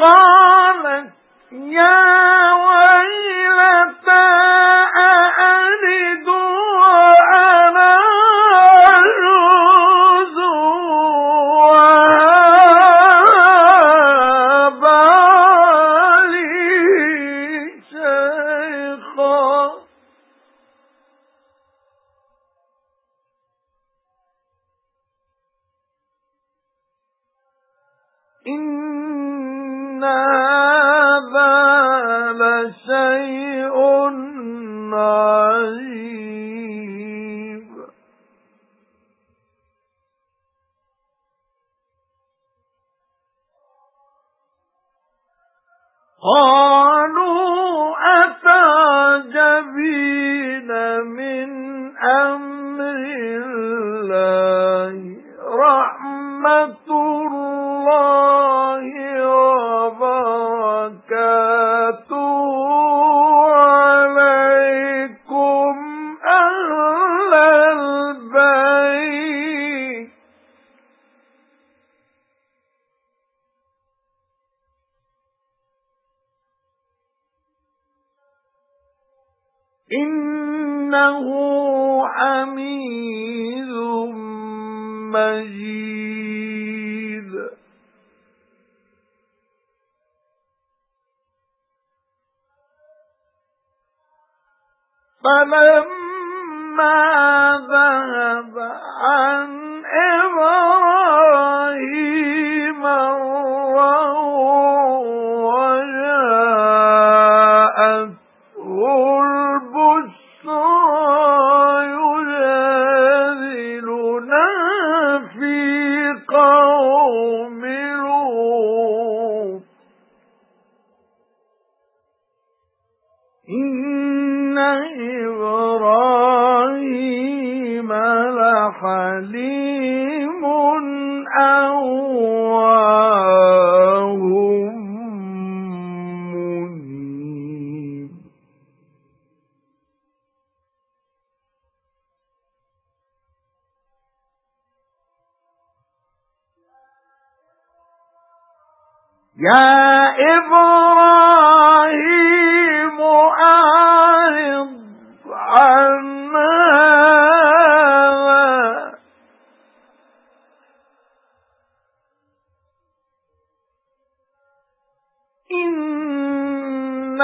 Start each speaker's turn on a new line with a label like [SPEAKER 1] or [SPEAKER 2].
[SPEAKER 1] قالت يا ويلتى أألد وأنا عجوز وهذا لي شيخا. إِنَّ لَشَيْءٌ عَجِيبٌ. قَالُوا إِنَّهُ حَمِيدٌ مَّجِيدٌ. فَلَمَّا ذَهَبَ عَنْ إِبْرَاهِيمَ إِنَّ إِبْرَاهِيمَ لَحَلِيمٌ أَوَّاهٌ مُنِيبٌ. يَا إِبْرَاهِيمُ إِنَّهُ